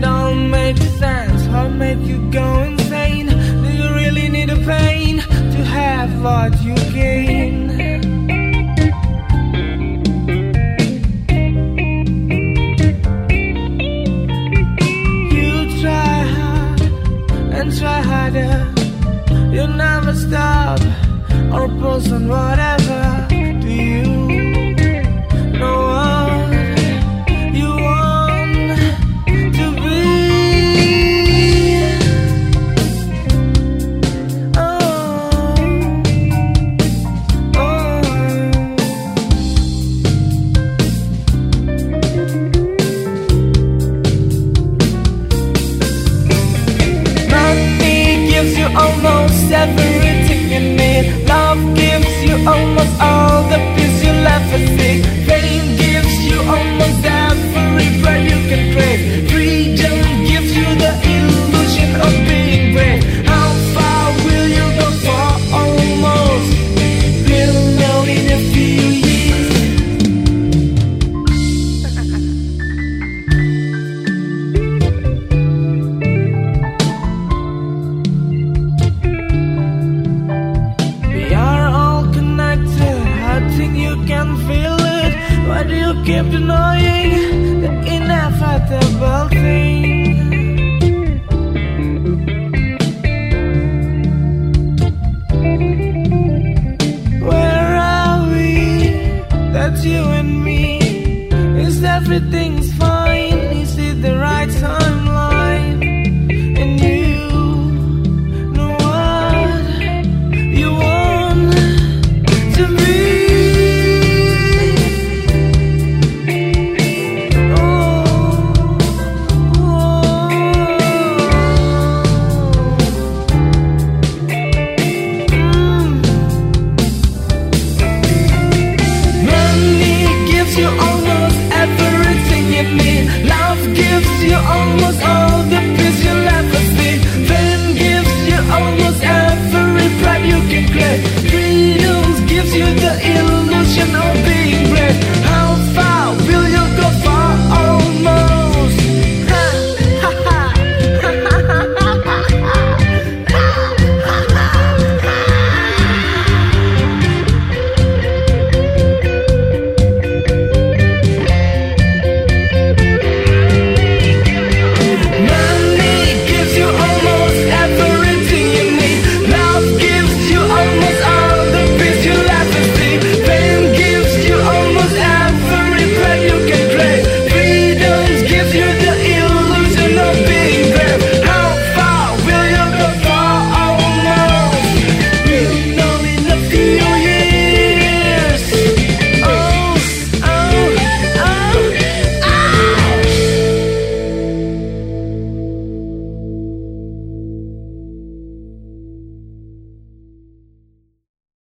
don't make sense, heart make you go insane. Do you really need a pain to have what you gain? You try hard and try harder. You never stop or pause on whatever. almost every ticket made. Love gives you almost all. Keep denying the inevitable thing. Where are we? That's you and me. Is everything's